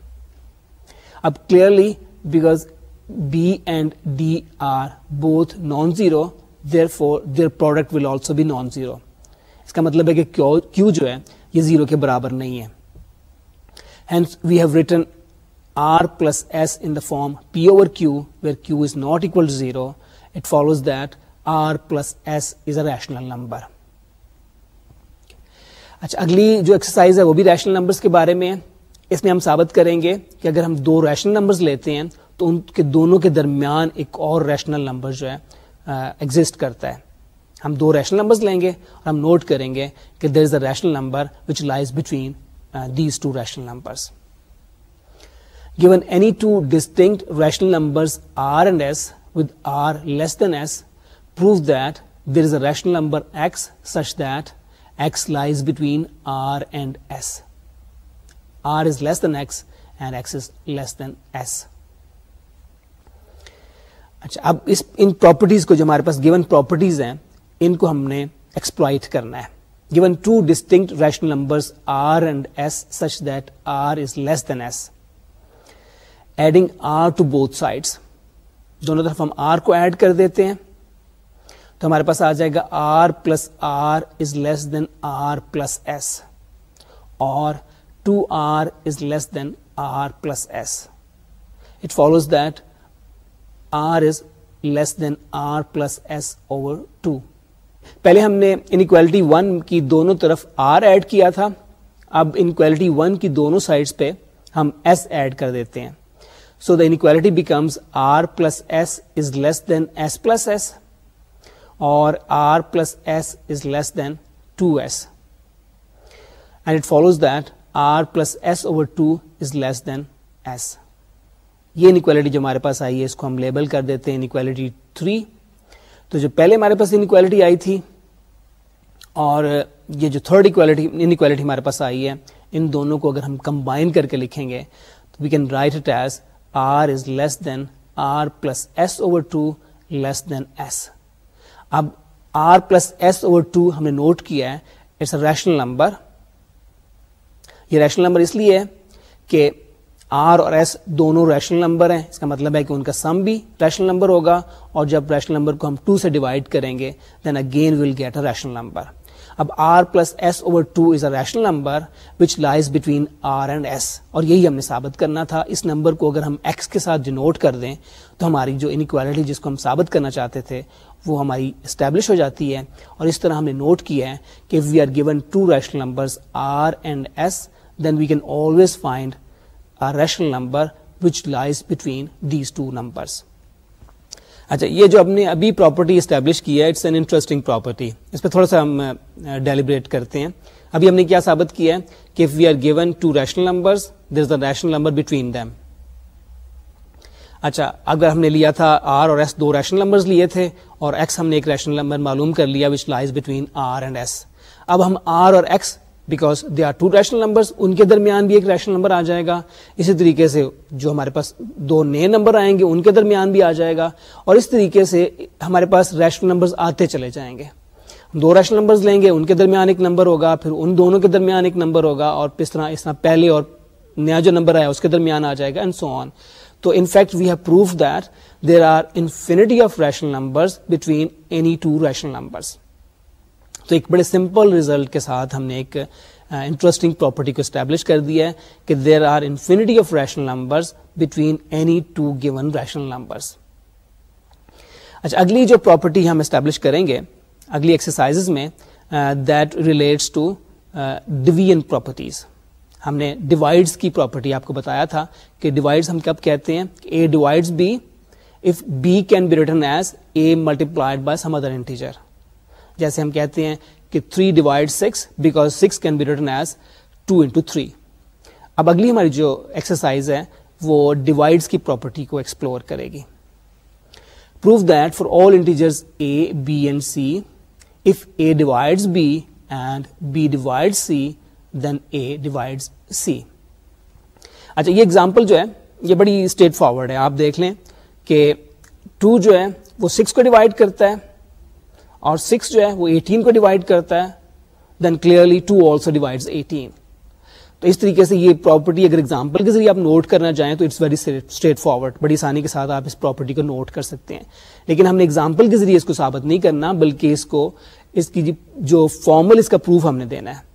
اب clearly because B and D are both non zero therefore their product will also be non zero اس کا مطلب ہے کہ کیو جو ہے یہ زیرو کے برابر نہیں ہے form P over Q where Q is not equal to zero it follows that R plus S is a rational number اچھا اگلی جو ایکسرسائز ہے وہ بھی ریشنل نمبرس کے بارے میں ہے اس میں ہم ثابت کریں گے کہ اگر ہم دو ریشنل نمبرز لیتے ہیں تو ان کے دونوں کے درمیان ایک اور ریشنل نمبر جو ہے ایگزٹ کرتا ہے ہم دو ریشنل نمبرز لیں گے اور ہم نوٹ کریں گے کہ there is a rational number which lies between these two rational numbers given any two distinct rational numbers R and S with R less than S prove that there is a rational number X such that اچھا اب اس ان properties کو جو ہمارے پاس given properties ہیں ان کو ہم نے ایکسپلائٹ کرنا ہے given two distinct rational numbers R and S such that R is less than S adding R to both sides دونوں طرف ہم آر کو ایڈ کر دیتے ہیں تو ہمارے پاس آ جائے گا R plus R is less than R plus S اور two R is less than R plus S it follows that R is less than R plus S over two پہلے ہم نے انکوالٹی ون کی دونوں طرف are add کیا تھا اب انکویلٹی ون کی دونوں سائڈس پہ ہم ایس ایڈ کر دیتے ہیں so the inequality becomes R plus S is less than S plus S R plus S is less than two S and it follows R plus S over two is less than S inequality جو ہمارے پاس آئی ہے اس کو ہم label کر دیتے ہیں انکوالٹی تھری تو جو پہلے ہمارے پاس انکوالٹی آئی تھی اور یہ جو تھرڈ اکوالٹی انکوالٹی ہمارے پاس آئی ہے ان دونوں کو اگر ہم کمبائن کر کے لکھیں گے تو we can write it as R is less than R plus S over two less than S اب R plus S over two ہم نے نوٹ کیا ہے it's a rational rational number number یہ اس لیے کہ آر اور ایس دونوں ریشنل ریشنل نمبر نمبر ہیں اس کا کا مطلب ہے کہ ان سم بھی ہوگا اور جب ریشنل نمبر کو ہم ٹو سے ڈیوائڈ کریں گے then again will get a rational number اب r plus s over two is a rational number which lies between r and s اور یہی ہم نے ثابت کرنا تھا اس نمبر کو اگر ہم ایکس کے ساتھ ڈینوٹ کر دیں تو ہماری جو انکوالٹی جس کو ہم ثابت کرنا چاہتے تھے وہ ہماری اسٹیبلش ہو جاتی ہے اور اس طرح ہم نے نوٹ کیا ہے کہ we are given two rational numbers R and S then we can always find a rational number which lies between these two numbers اچھا یہ جو ہم نے ابھی پراپرٹی اسٹیبلش کی ہے اٹس این انٹرسٹنگ پراپرٹی اس پہ تھوڑا سا ہم ڈیلیبریٹ کرتے ہیں ابھی ہم نے کیا ثابت کیا ہے کہ we are given two rational numbers there is a rational number between them اچھا اگر ہم نے لیا تھا آر اور ایس دو ریشنل نمبرز لیے تھے اور ایکس ہم نے ایک ریشنل نمبر معلوم کر لیا which lies between R and S اب ہم آر اور X because they are two rational numbers ان کے درمیان بھی ایک ریشنل نمبر آ جائے گا اسی طریقے سے جو ہمارے پاس دو نئے نمبر آئیں گے ان کے درمیان بھی آ جائے گا اور اس طریقے سے ہمارے پاس ریشنل نمبرز آتے چلے جائیں گے دو ریشنل نمبرز لیں گے ان کے درمیان ایک نمبر ہوگا پھر ان دونوں کے درمیان ایک نمبر ہوگا اور اس طرح اس طرح پہلے اور نیا جو نمبر آیا اس کے درمیان آ جائے گا اینڈ سو آن تو in fact we have proof that there are infinity of rational between any two rational number تو ایک بڑے سمپل ریزلٹ کے ساتھ ہم نے ایک انٹرسٹنگ پراپرٹی کو اسٹیبلش کر دیا ہے کہ there are infinity of rational number between any two given rational numbers اچھا اگلی جو پراپرٹی ہم اسٹیبلش کریں گے اگلی ایکسرسائز میں that relates to division properties ہم نے ڈیوائڈس کی پراپرٹی آپ کو بتایا تھا کہ ڈیوائڈس ہم کب کہتے ہیں a a divides b b b if can as by some other integer جیسے ہم کہتے ہیں کہ three divide six because six can be written as two into three اب اگلی ہماری جو ایکسرسائز ہے وہ ڈیوائڈس کی پراپرٹی کو ایکسپلور کرے گی prove that for all integers a b and c if a divides b and b divide c then a c اچھا یہ ایگزامپل جو ہے یہ بڑی اسٹریٹ فارورڈ ہے آپ دیکھ لیں کہ ٹو جو ہے وہ سکس کو ڈیوائڈ کرتا ہے اور سکس جو ہے وہ ایٹین کو ڈیوائڈ کرتا ہے then clearly two also divide eighteen تو اس طریقے سے یہ پراپرٹی اگر ایگزامپل کے ذریعے آپ نوٹ کرنا چاہیں تو اٹس ویری اسٹریٹ فارورڈ بڑی آسانی کے ساتھ آپ اس پراپرٹی کو نوٹ کر سکتے ہیں لیکن ہم نے ایگزامپل کے ذریعے اس کو ثابت نہیں کرنا بلکہ اس کو اس کی جو فارمل اس کا پروف ہم نے دینا ہے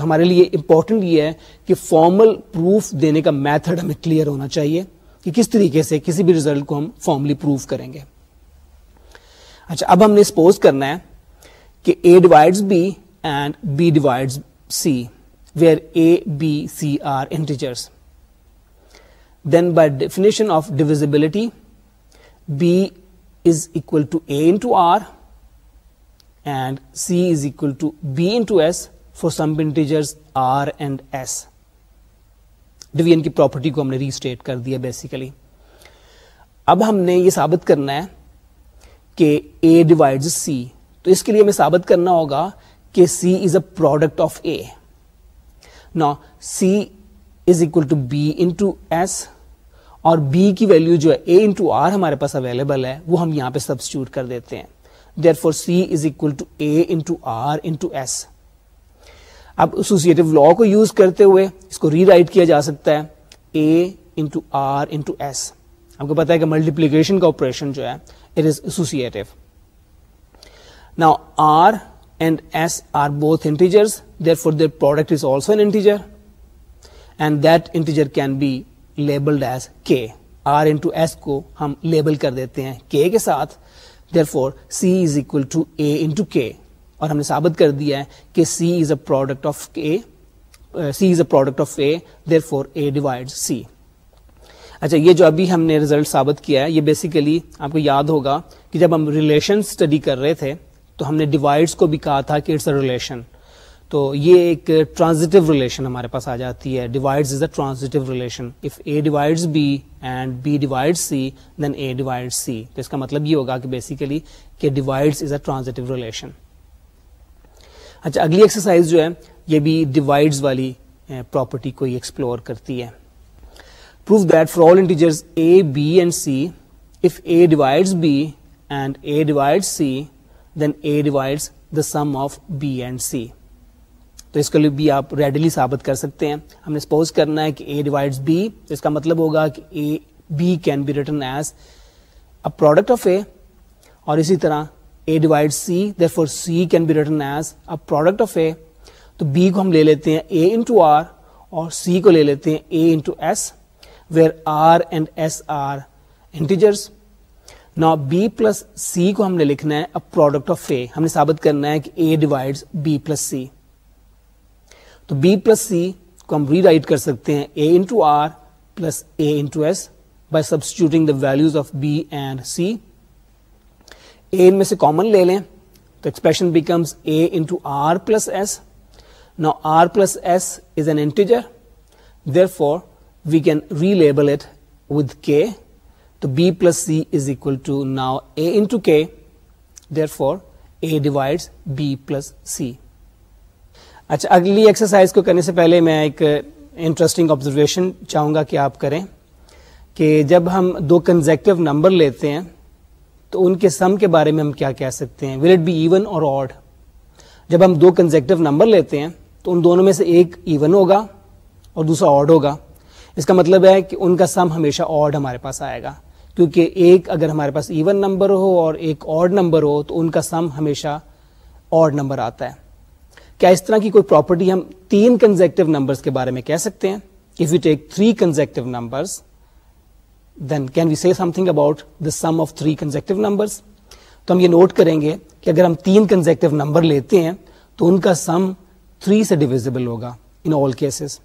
تو ہمارے لیے امپورٹنٹ یہ ہے کہ فارمل پروف دینے کا میتھڈ ہمیں کلیئر ہونا چاہیے کہ کس طریقے سے کسی بھی ریزلٹ کو ہم فارملی پروف کریں گے اچھا اب ہم نے سپوز کرنا ہے کہ a divides b and b divides c where a b c are integers then by definition of divisibility b is equal to a into r and c is equal to b into s for some integers r and s division کی property کو ہم نے restate کر دیا basically اب ہم نے یہ ثابت کرنا ہے کہ اے ڈیوائڈ سی تو اس کے لیے ہمیں ثابت کرنا ہوگا کہ سی از اے پروڈکٹ آف اے نا c is equal to b into s اور بی کی ویلو جو ہے اے انٹو آر ہمارے پاس اویلیبل ہے وہ ہم یہاں پہ سبسٹیوٹ کر دیتے ہیں therefore C is equal to A into R into S اب ایسوسیٹو لا کو یوز کرتے ہوئے اس کو ری رائٹ کیا جا سکتا ہے a into r into s آپ کو پتا ہے کہ ملٹیپلیکیشن کا آپریشن جو ہے اٹ از ایسوسیٹو نا r and s are both integer therefore their product is also an integer and that integer can be labelled as k r into s کو ہم لیبل کر دیتے ہیں کے کے ساتھ therefore c is equal to a into k اور ہم نے ثابت کر دیا ہے کہ c is a product of a c is a product of A therefore A divide c اچھا یہ جو ابھی ہم نے ریزلٹ ثابت کیا ہے یہ بیسیکلی آپ کو یاد ہوگا کہ جب ہم ریلیشن اسٹڈی کر رہے تھے تو ہم نے ڈیوائڈس کو بھی کہا تھا کہ اٹس اے ریلیشن تو یہ ایک ٹرانزٹیو ریلیشن ہمارے پاس آ جاتی ہے divides is a transitive relation if A divides B and B divide C then A divide C تو اس کا مطلب یہ ہوگا کہ بیسیکلی کہ divides is a transitive relation اچھا اگلی ایکسرسائز جو ہے یہ بھی ڈیوائڈ والی پراپرٹی کو ایکسپلور کرتی ہے proof that for all a a a a b b and and c c if divide then the sum of b and c تو اس کے لیے بھی آپ ریڈلی ثابت کر سکتے ہیں ہم نے سپوز کرنا ہے کہ اے ڈیوائڈ بی اس کا مطلب ہوگا کہ a b can be written as a product of a اور اسی طرح for c can be written product of a تو بی کو ہم لے لیتے ہیں لکھنا ہے ہم نے ثابت کرنا ہے کہ بی پلس سی کو ہم ری رائٹ کر سکتے ہیں ویلوز آف بی اے میں سے کامن لے لیں تو expression becomes a into r plus s نا r plus s is an integer therefore we can relabel it with k تو b plus c is equal to نا into k therefore a divide b plus c اچھا اگلی exercise کو کرنے سے پہلے میں ایک انٹرسٹنگ آبزرویشن چاہوں گا کہ آپ کریں کہ جب ہم دو کنزیکٹو نمبر لیتے ہیں تو ان کے سم کے بارے میں ہم کیا کہہ سکتے ہیں will it be even or odd جب ہم دو کنزیکٹو نمبر لیتے ہیں تو ان دونوں میں سے ایک ایون ہوگا اور دوسرا آڈ ہوگا اس کا مطلب ہے کہ ان کا سم ہمیشہ آڈ ہمارے پاس آئے گا کیونکہ ایک اگر ہمارے پاس ایون نمبر ہو اور ایک آڈ نمبر ہو تو ان کا سم ہمیشہ آڈ نمبر آتا ہے کیا اس طرح کی کوئی پراپرٹی ہم تین کنزیکٹو نمبرس کے بارے میں کہہ سکتے ہیں if you take three consecutive numbers then can we see something about the sum of three consecutive numbers تو ہم یہ نوٹ کریں گے کہ اگر ہم تین کنزیکٹو نمبر لیتے ہیں تو ان کا سم تھری سے ڈیویزبل ہوگا ان آل کیسز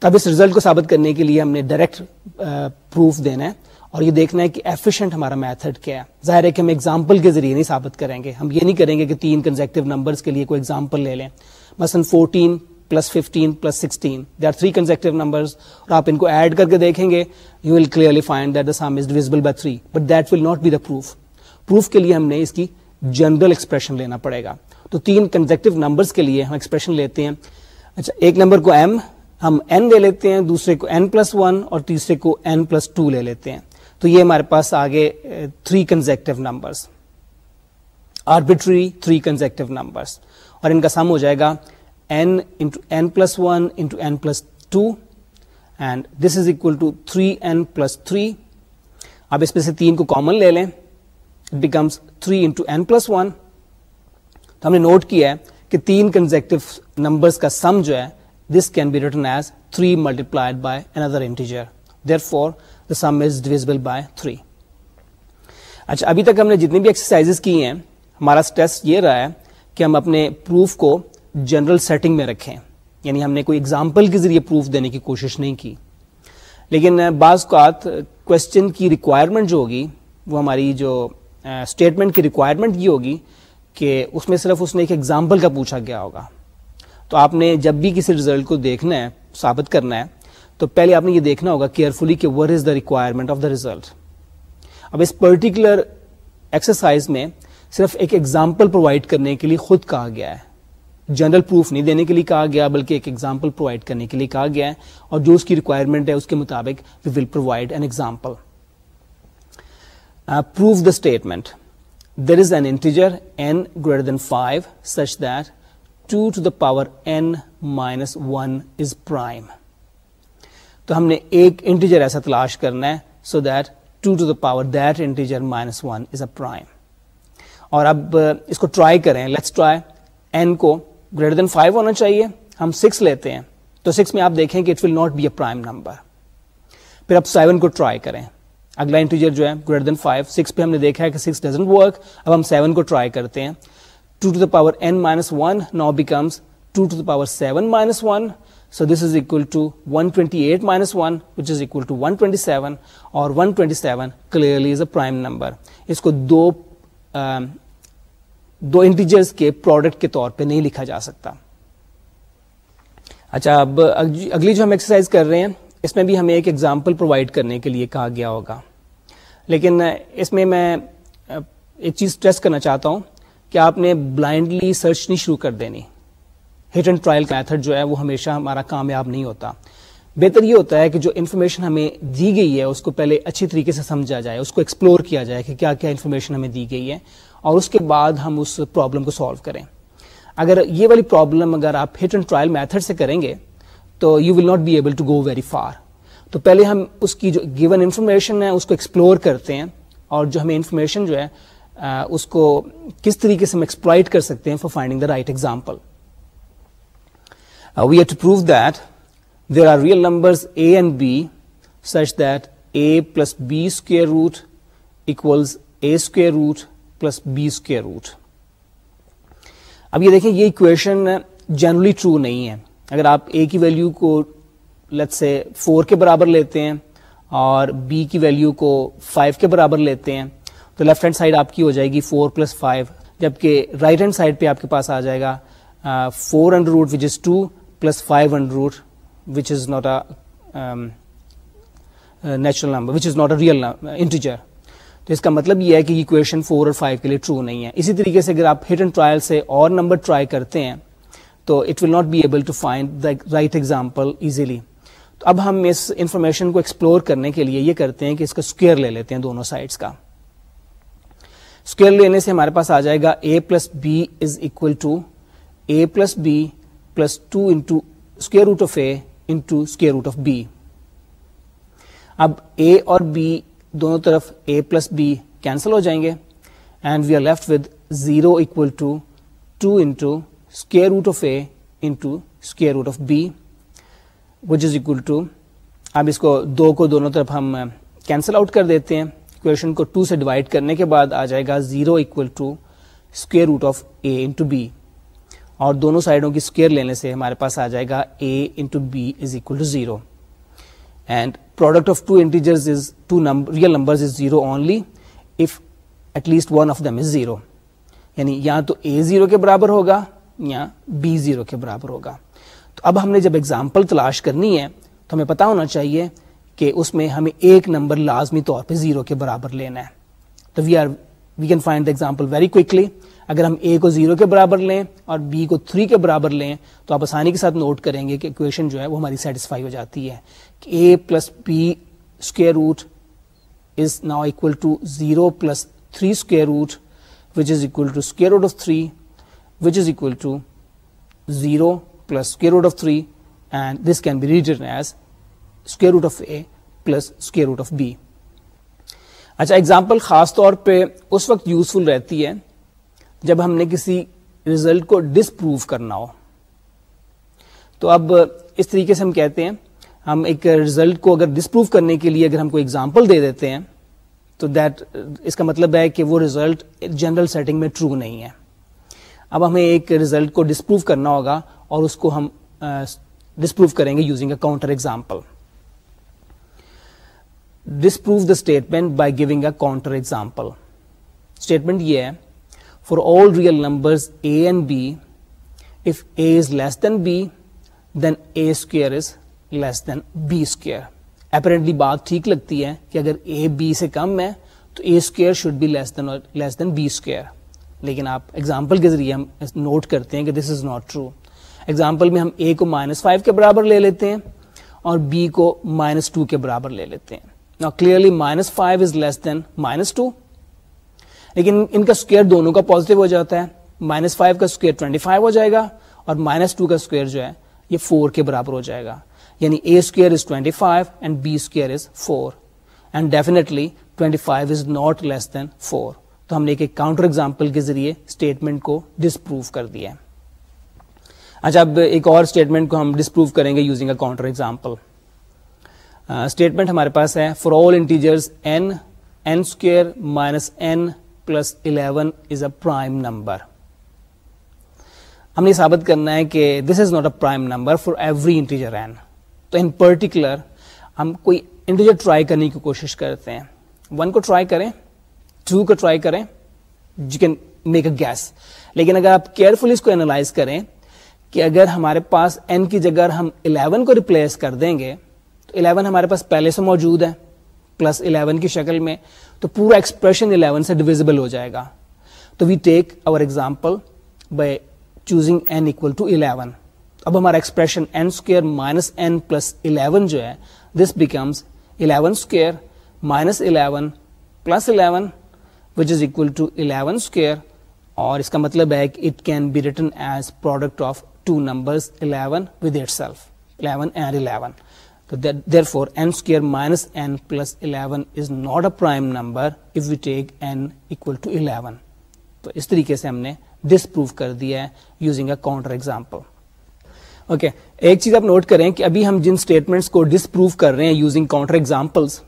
تب اس ریزلٹ کو ثابت کرنے کے لیے ہم نے ڈائریکٹ پروف uh, دینا ہے اور یہ دیکھنا ہے کہ ایفیشینٹ ہمارا میتھڈ کیا ہے ظاہر ہے کہ ہم ایگزامپل کے ذریعے نہیں ثابت کریں گے ہم یہ نہیں کریں گے کہ تین کنزیکٹو نمبرس کے لیے کوئی ایگزامپل لے لیں مثلاً fourteen plus fifteen plus sixteen they are three consecutive numbers اور آپ ان کو ایڈ کر کے دیکھیں گے you will clearly find that the sum is divisible by three but that will not be the proof proof کے لیے ہم نے اس کی جنرل ایکسپریشن لینا پڑے گا تو تین کنزیکٹو نمبرس کے لیے ہم ایکسپریشن لیتے ہیں اچھا ایک نمبر کو ایم ہم این لے لیتے ہیں دوسرے کو این پلس ون اور تیسرے کو این پلس ٹو لے لیتے ہیں تو یہ ہمارے پاس آگے three consecutive numbers arbitrary three consecutive numbers اور ان کا سم ہو جائے گا اب اس میں سے تین کو کامن لے لیں it becomes three into n plus one تو ہم نے نوٹ کیا ہے کہ تین کنزیکٹو نمبرس کا سم جو ہے this can be written as three multiplied by another integer therefore the sum is divisible by three اچھا ابھی تک ہم نے جتنی بھی ایکسرسائز کی ہیں ہمارا ٹیسٹ یہ رہا ہے کہ ہم اپنے پروف کو جنرل سیٹنگ میں رکھیں یعنی ہم نے کوئی ایگزامپل کے ذریعے پروف دینے کی کوشش نہیں کی لیکن بعض اوقات کوشچن کی ریکوائرمنٹ جو ہوگی وہ ہماری جو اسٹیٹمنٹ کی ریکوائرمنٹ یہ ہوگی کہ اس میں صرف اس نے ایک ایگزامپل کا پوچھا گیا ہوگا تو آپ نے جب بھی کسی ریزلٹ کو دیکھنا ہے ثابت کرنا ہے تو پہلے آپ نے یہ دیکھنا ہوگا کیئرفلی کہ what is the requirement of the result اب اس پرٹیکولر ایکسرسائز میں صرف ایک ایگزامپل پرووائڈ کرنے کے لیے خود کہا گیا ہے جنرل پروف نہیں دینے کے لیے کہا گیا بلکہ ایک ایگزامپل پرووائڈ کرنے کے لیے کہا گیا ہے اور جو اس کی ریکوائرمنٹ ہے اس کے مطابق we will provide an example proof the statement there is an n integer greater than such that two the power n minus one is prime تو ہم نے ایک انٹیجر ایسا تلاش کرنا ہے so that two to the power that integer minus one is a prime اور اب اس کو ٹرائی کریں لیٹس ٹرائی این کو گریٹر گریٹر دین دین ہونا چاہیے ہم ہم ہم لیتے ہیں ہیں تو میں آپ آپ دیکھیں کہ کہ it will not be a prime number پھر کو کو ٹرائی ٹرائی کریں اگلا انٹیجر جو ہے ہے پہ نے دیکھا ڈزنٹ ورک اب کرتے two two the the power power minus minus becomes do um, دو انٹیجرز کے پروڈکٹ کے طور پہ نہیں لکھا جا سکتا اچھا اب اگلی جو ہم ایکسرسائز کر رہے ہیں اس میں بھی ہمیں ایک ایگزامپل پرووائڈ کرنے کے لیے کہا گیا ہوگا لیکن اس میں میں ایک چیز ٹریس کرنا چاہتا ہوں کہ آپ نے بلائنڈلی سرچ نہیں شروع کر دینی ہٹ اینڈ ٹرائل میتھڈ جو ہے وہ ہمیشہ ہمارا کامیاب نہیں ہوتا بہتر یہ ہوتا ہے کہ جو انفارمیشن ہمیں دی گئی ہے اس کو پہلے اچھی طریقے سے سمجھا جائے اس کو ایکسپلور کیا جائے کہ کیا کیا انفارمیشن ہمیں دی گئی ہے اور اس کے بعد ہم اس پرابلم کو سالو کریں اگر یہ والی پرابلم اگر آپ ہٹ اینڈ ٹرائل میتھڈ سے کریں گے تو you will not be able to go very far تو پہلے ہم اس کی جو گیون انفارمیشن ہے اس کو ایکسپلور کرتے ہیں اور جو ہمیں انفارمیشن جو ہے اس کو کس طریقے سے ہم ایکسپلائٹ کر سکتے ہیں for finding the right example we have to prove that there are real number plus b square root a square root plus b root اب یہ دیکھیں یہ اکویشن جنرلی ٹرو نہیں ہے اگر آپ اے کی ویلیو کو لت سے فور کے برابر لیتے ہیں اور بی کی ویلیو کو فائیو کے برابر لیتے ہیں تو لیفٹ ہینڈ سائڈ آپ کی ہو جائے گی فور پلس فائیو جبکہ رائٹ ہینڈ سائڈ پہ آپ کے پاس آ جائے گا four under root which is two plus five under root which is not a natural number which is not a real integer تو اس کا مطلب یہ ہے کہ فور اور فائیو کے لیے ٹرو نہیں ہے اسی طریقے سے اگر آپ ہٹ اینڈ ٹرائل سے اور نمبر ٹرائی کرتے ہیں تو it will not be able to find the right example easily تو اب ہم اس انفارمیشن کو ایکسپلور کرنے کے لیے یہ کرتے ہیں کہ اس کا اسکوئر لے لیتے ہیں دونوں سائڈس کا اسکوئر لینے سے ہمارے پاس آ جائے گا a plus b is equal to a plus b plus two into square root of a into square root of b اب اے اور بی دونوں طرف اے پلس بی کینسل ہو جائیں گے and we are left with zero equal to two into square root of a into square root of b which is equal to اب اس کو دو کو دونوں طرف ہم کینسل uh, آؤٹ کر دیتے ہیں کویشن کو ٹو سے ڈیوائڈ کرنے کے بعد آ جائے گا zero equal to square root of a into b اور دونوں سائڈوں کی اسکیئر لینے سے ہمارے پاس آ جائے گا a into b is equal to zero and product of two integers is two num real numbers is zero only if at least one of them is zero یعنی یا تو اے زیرو کے برابر ہوگا یا بی زیرو کے برابر ہوگا تو اب ہم نے جب اگزامپل تلاش کرنی ہے تو ہمیں پتا ہونا چاہیے کہ اس میں ہمیں ایک نمبر لازمی طور پہ زیرو کے برابر لینا ہے تو we are we can find the example very quickly اگر ہم اے کو زیرو کے برابر لیں اور بی کو تھری کے برابر لیں تو آپ آسانی کے ساتھ نوٹ کریں گے کہ اکویشن جو ہے وہ ہماری سیٹسفائی ہو جاتی ہے کہ a plus b square root is now equal to zero plus three square root which is equal to square root of three which is equal to zero plus square root of three and this can be written as square root of a plus square root of b اچھا example خاص طور پہ اس وقت useful رہتی ہے جب ہم نے کسی رزلٹ کو ڈسپروو کرنا ہو تو اب اس طریقے سے ہم کہتے ہیں ہم ایک رزلٹ کو اگر ڈسپروو کرنے کے لیے اگر ہم کوئی ایگزامپل دے دیتے ہیں تو دیٹ اس کا مطلب ہے کہ وہ ریزلٹ جنرل سیٹنگ میں ٹرو نہیں ہے اب ہمیں ایک ریزلٹ کو ڈسپروو کرنا ہوگا اور اس کو ہم ڈسپروو کریں گے using a counter example disprove the statement by giving a counter example statement یہ ہے for all real numbers a and b if a is less than b square is less than b square اپیر بات ٹھیک لگتی ہے کہ اگر اے be سے کم ہے تو A square should be less than B square لیکن آپ ایگزامپل کے ذریعے ہم نوٹ کرتے ہیں کہ this is not true example میں ہم اے کو مائنس فائیو کے برابر لے لیتے ہیں اور بی کو مائنس ٹو کے برابر لے لیتے ہیں نا clearly minus five is less than minus two لیکن ان کا اسکوئر دونوں کا پازیٹیو ہو جاتا ہے مائنس فائیو کا اسکوئر ٹوینٹی فائیو ہو جائے گا اور مائنس ٹو کا اسکوئر جو ہے یہ فور کے برابر ہو جائے گا یعنی a square is twenty five and b square is four and definitely twenty five is not less than four تو ہم نے ایک کاؤنٹر ایگزامپل کے ذریعے اسٹیٹمنٹ کو ڈسپروو کر دیا ہے اچھا اب ایک اور اسٹیٹمنٹ کو ہم ڈسپروو کریں گے using a counter example statement ہمارے پاس ہے for all integers n n square minus n plus eleven is a prime number ہم نے ثابت کرنا ہے کہ this is not a prime number for every integer n تو ان پرٹیکولر ہم کوئی انٹیجر ٹرائی کرنے کی کوشش کرتے ہیں ون کو ٹرائی کریں ٹو کو ٹرائی کریں you can make a guess لیکن اگر آپ کیئرفلی اس کو اینالائز کریں کہ اگر ہمارے پاس این کی جگہ ہم الیون کو ریپلیس کر دیں گے تو الیون ہمارے پاس پہلے سے موجود ہے پلس الیون کی شکل میں تو پورا ایکسپریشن ایکسپریشن الیون الیون سے ڈویزبل ہو جائے گا تو وی ٹیک اور example by choosing n n equal to اب ہمارا square minus n plus eleven جو ہے this becomes eleven eleven square minus plus eleven which is equal to eleven square اور اس کا مطلب ہے کہ it can be written as product of two eleven eleven eleven with self and minus not a tackle to eleven تو اس طریقے سے ہم نے ڈسپرو کر دیا ہے using a counter example okay ایک چیز آپ نوٹ کریں کہ ابھی ہم جن اسٹیٹمنٹس کو ڈسپرو کر رہے ہیں یوزنگ کاؤنٹر ایگزامپلس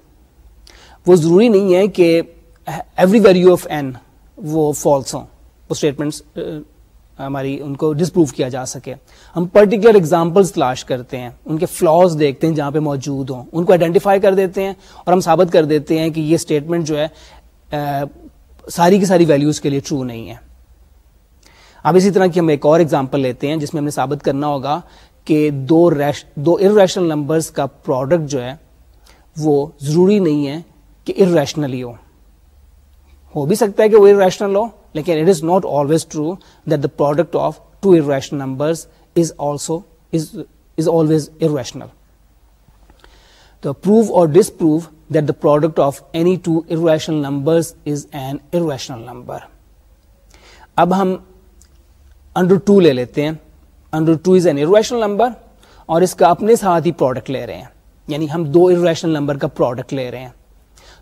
وہ ضروری نہیں ہے کہ ایوری ویلیو آف این وہ فالس ہوں وہ اسٹیٹمنٹس ہماری ان کو ڈسپروو کیا جا سکے ہم پرٹیکولر ایگزامپلس تلاش کرتے ہیں ان کے فلاز دیکھتے ہیں جہاں پہ موجود ہوں ان کو آئیڈینٹیفائی کر دیتے ہیں اور ہم ثابت کر دیتے ہیں کہ یہ اسٹیٹمنٹ جو ہے ساری کی ساری ویلیوز کے لیے ٹرو نہیں ہے اب اسی طرح کی ہم ایک اور ایگزامپل لیتے ہیں جس میں ہم نے ثابت کرنا ہوگا کہ دو ار ریشنل نمبرس کا پروڈکٹ جو ہے وہ ضروری نہیں ہے کہ ار ریشنلی ہو ہو بھی سکتا ہے کہ وہ ار ریشنل ہو لیکن it is not always true that the product of two irrational number is also is always irrational the prove or disprove that the product of any two irrational number is an irrational number اب ہم under two لے لیتے ہیں under two is an irrational number اور اس کا اپنے ساتھ ہی پروڈکٹ لے رہے ہیں یعنی ہم دو ایرویشنل نمبر کا پروڈکٹ لے رہے ہیں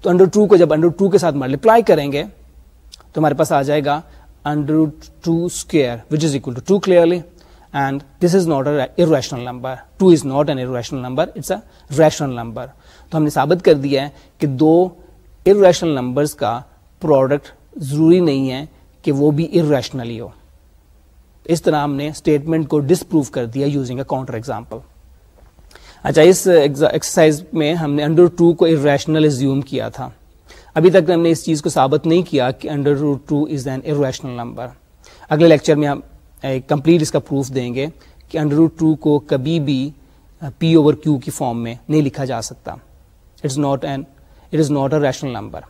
تو انڈر ٹو کو جب انڈر ٹو کے ساتھ ملٹیپلائی کریں گے تو ہمارے پاس آ جائے گا under two square which is equal to two clearly and this is not notional number two is not an number number it's a rational تو ہم نے ثابت کر دیا ہے کہ دو ار نمبرس کا پروڈکٹ ضروری نہیں ہے کہ وہ بھی ار ہو اس طرح ہم نے اسٹیٹمنٹ کو ڈسپروو کر دیا یوزنگ اے کاؤنٹر ایگزامپل اچھا اس ایکسرسائز میں ہم نے انڈر ٹو کو ارشنل ریزیوم کیا تھا ابھی تک ہم نے اس چیز کو ثابت نہیں کیا کہ under root two is an irrational number اگلے لیکچر میں ہم کمپلیٹ اس کا پروف دیں گے کہ انڈر روٹ ٹو کو کبھی بھی پی اوور کیو کی فارم میں نہیں لکھا جا سکتا it is not an it is not a rational number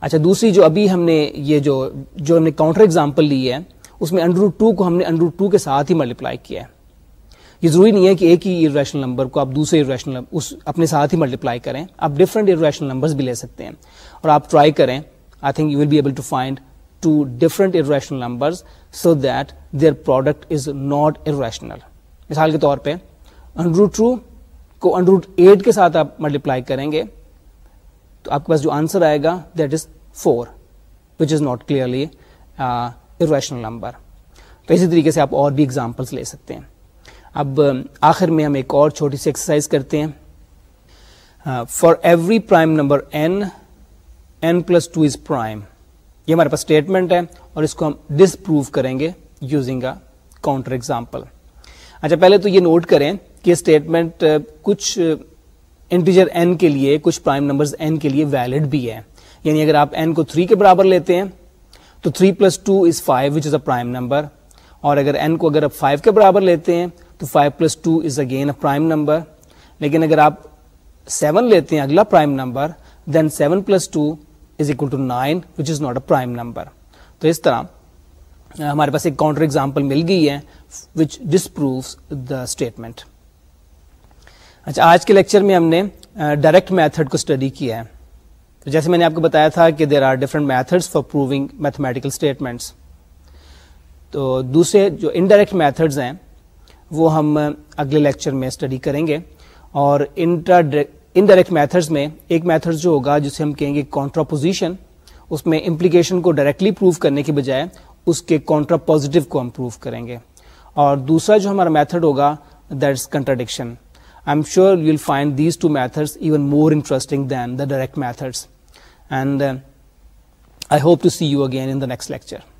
اچھا دوسری جو ابھی ہم نے یہ جو ہم نے کاؤنٹر ایگزامپل لی ہے اس میں انڈر روٹ ٹو کو ہم نے انڈر روٹ ٹو کے ساتھ ہی ملٹیپلائی کیا ہے یہ ضروری نہیں ہے کہ ایک ہی ارویشنل نمبر کو آپ دوسرے اس اپنے ساتھ ہی ملٹیپلائی کریں آپ ڈفرنٹ ایر نمبر بھی لے سکتے ہیں اور آپ ٹرائی کریں I think you will be able to find two different irrational numbers so that their product is not irrational مثال کے طور پہ ان ٹرو ٹو کو ان ایٹ کے ساتھ آپ ملٹیپلائی کریں گے تو آپ کے پاس جو آنسر آئے گا that is four which is not clearly irrational number تو اسی طریقے سے آپ اور بھی اگزامپلس لے سکتے ہیں اب آخر میں ہم ایک اور چھوٹی سی ایکسرسائز کرتے ہیں for every prime number n n plus two is prime یہ ہمارے پاس اسٹیٹمنٹ ہے اور اس کو ہم ڈس پروو کریں گے یوزنگ اے کاؤنٹر ایگزامپل اچھا پہلے تو یہ نوٹ کریں کہ اسٹیٹمنٹ کچھ انٹیجر این کے لیے کچھ پرائم نمبر این کے لیے ویلڈ بھی ہے یعنی اگر آپ این کو تھری کے برابر لیتے ہیں تو three plus two is five which is a prime number اور اگر این کو اگر آپ فائیو کے برابر لیتے ہیں تو five plus two is again a prime number لیکن اگر آپ سیون لیتے ہیں اگلا prime number then seven plus two is equal to nine number تو اس طرح ہمارے پاس ایک کاؤنٹر ایگزامپل مل گئی ہے وچ دا اسٹیٹمنٹ اچھا آج کے لیکچر میں ہم نے ڈائریکٹ میتھڈ کو اسٹڈی کیا ہے تو جیسے میں نے آپ کو بتایا تھا کہ there are different methods for proving mathematical statements تو دوسرے جو انڈائریکٹ میتھڈز ہیں وہ ہم اگلے لیکچر میں اسٹڈی کریں گے اور انٹرا انڈائریکٹ میتھڈز میں ایک میتھڈ جو ہوگا جسے ہم کہیں گے کانٹراپوزیشن اس میں امپلیکیشن کو ڈائریکٹلی پروو کرنے کے بجائے اس کے کانٹراپوزیٹیو کو ہم پروو کریں گے اور دوسرا جو ہمارا میتھڈ ہوگا that is contradiction I am sure you will find these two methods even more interesting than the direct methods and I hope to see you again in the next lecture